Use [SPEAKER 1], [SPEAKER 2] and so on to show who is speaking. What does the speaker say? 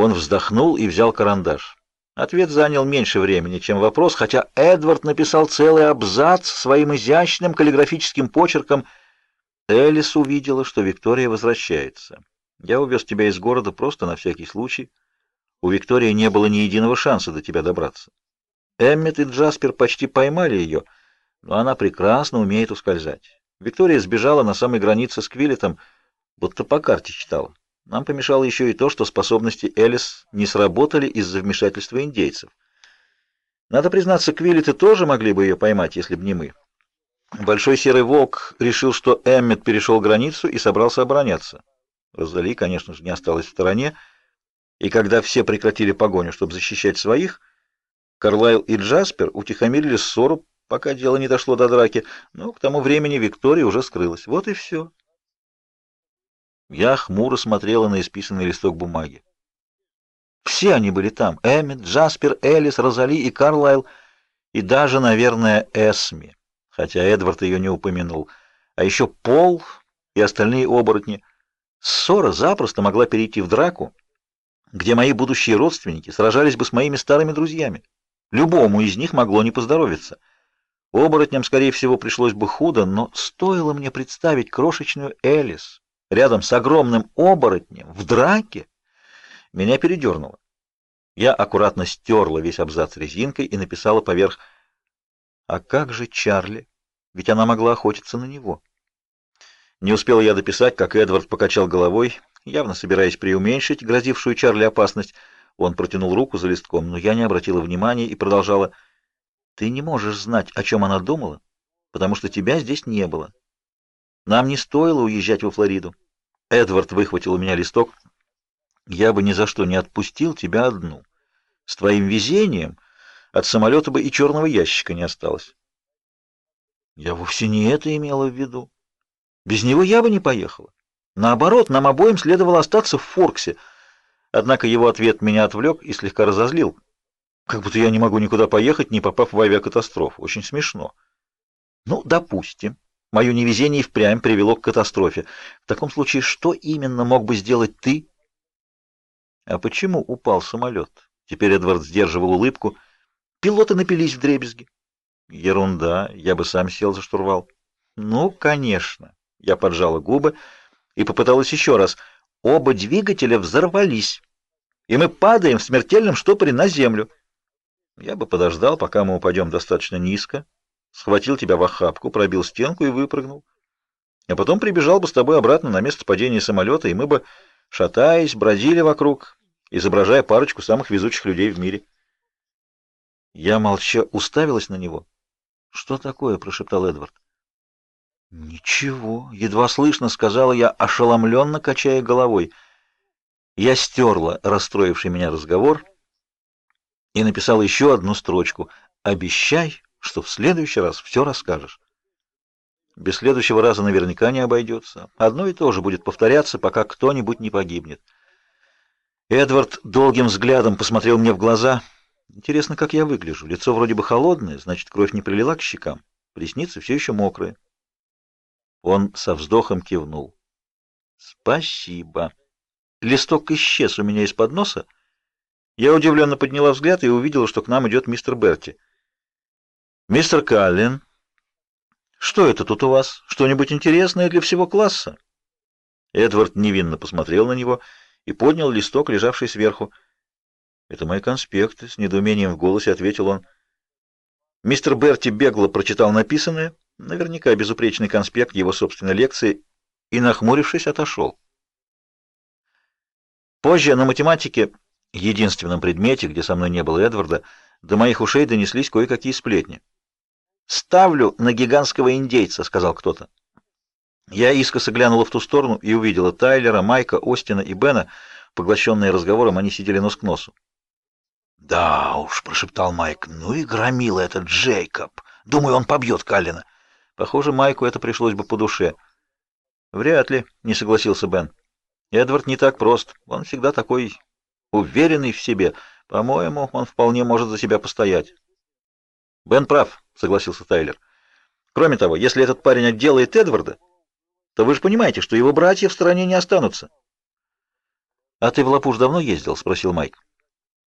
[SPEAKER 1] Он вздохнул и взял карандаш. Ответ занял меньше времени, чем вопрос, хотя Эдвард написал целый абзац своим изящным каллиграфическим почерком. Элис увидела, что Виктория возвращается. Я увез тебя из города просто на всякий случай. У Виктории не было ни единого шанса до тебя добраться. Эммет и Джаспер почти поймали ее, но она прекрасно умеет ускользать. Виктория сбежала на самой границе с Квиллетом, будто по карте читала. Нам помешало еще и то, что способности Элис не сработали из-за вмешательства индейцев. Надо признаться, Квиллеты тоже могли бы ее поймать, если бы не мы. Большой серый волк решил, что Эммет перешел границу и собрался обороняться. Розали, конечно же, не осталась в стороне, и когда все прекратили погоню, чтобы защищать своих, Карлайл и Джаспер утихомирили ссору, пока дело не дошло до драки, но к тому времени Виктория уже скрылась. Вот и все. Я хмуро смотрела на исписанный листок бумаги. Все они были там: Эммет, Джаспер, Элис, Розали и Карлайл, и даже, наверное, Эсми, хотя Эдвард ее не упомянул, а еще Пол и остальные оборотни. Ссора запросто могла перейти в драку, где мои будущие родственники сражались бы с моими старыми друзьями. Любому из них могло не поздоровиться. Оборотням, скорее всего, пришлось бы худо, но стоило мне представить крошечную Элис рядом с огромным оборотнем в драке, меня передернуло. Я аккуратно стерла весь абзац резинкой и написала поверх «А как же Чарли? Ведь она могла охотиться на него». Не успел я дописать, как Эдвард покачал головой, явно собираясь преуменьшить грозившую Чарли опасность. Он протянул руку за листком, но я не обратила внимания и продолжала «Ты не можешь знать, о чем она думала, потому что тебя здесь не было. Нам не стоило уезжать во Флориду. Эдвард выхватил у меня листок. Я бы ни за что не отпустил тебя одну. С твоим везением от самолета бы и черного ящика не осталось. Я вовсе не это имела в виду. Без него я бы не поехала. Наоборот, нам обоим следовало остаться в Форксе. Однако его ответ меня отвлек и слегка разозлил. Как будто я не могу никуда поехать, не попав в авиакатастрофу. Очень смешно. Ну, допустим. Мое невезение впрямь привело к катастрофе. В таком случае, что именно мог бы сделать ты? А почему упал самолет? Теперь Эдвард сдерживал улыбку. Пилоты напились в дребезги. Ерунда, я бы сам сел за штурвал. Ну, конечно. Я поджала губы и попыталась еще раз. Оба двигателя взорвались, и мы падаем в смертельном штопоре на землю. Я бы подождал, пока мы упадем достаточно низко, схватил тебя в охапку, пробил стенку и выпрыгнул. А потом прибежал бы с тобой обратно на место падения самолета, и мы бы, шатаясь, бродили вокруг, изображая парочку самых везучих людей в мире. Я молча уставилась на него. «Что такое?» — прошептал Эдвард. «Ничего», — едва слышно сказала я, ошеломленно качая головой. Я стерла расстроивший меня разговор и написала еще одну строчку. «Обещай, что в следующий раз все расскажешь. Без следующего раза наверняка не обойдется. Одно и то же будет повторяться, пока кто-нибудь не погибнет. Эдвард долгим взглядом посмотрел мне в глаза. Интересно, как я выгляжу. Лицо вроде бы холодное, значит, кровь не прилила к щекам. Ресницы все еще мокрые. Он со вздохом кивнул. Спасибо. Листок исчез у меня из-под носа. Я удивленно подняла взгляд и увидела, что к нам идет мистер Берти. Мистер Каллен, что это тут у вас? Что-нибудь интересное для всего класса? Эдвард невинно посмотрел на него и поднял листок, лежавший сверху. Это мои конспекты, с недоумением в голосе ответил он. Мистер Берти бегло прочитал написанное, наверняка безупречный конспект его собственной лекции, и нахмурившись, отошел. Позже на математике, единственном предмете, где со мной не было Эдварда, до моих ушей донеслись кое-какие сплетни. «Ставлю на гигантского индейца», — сказал кто-то. Я искоса глянула в ту сторону и увидела Тайлера, Майка, Остина и Бена. Поглощенные разговором, они сидели нос к носу. «Да уж», — прошептал Майк, — «ну и громила этот Джейкоб. Думаю, он побьет Каллина». Похоже, Майку это пришлось бы по душе. «Вряд ли», — не согласился Бен. «Эдвард не так прост. Он всегда такой уверенный в себе. По-моему, он вполне может за себя постоять». «Бен прав», согласился Тайлер. Кроме того, если этот парень отделает Эдварда, то вы же понимаете, что его братья в стороне не останутся. «А ты в Лапуш давно ездил?» — спросил Майк.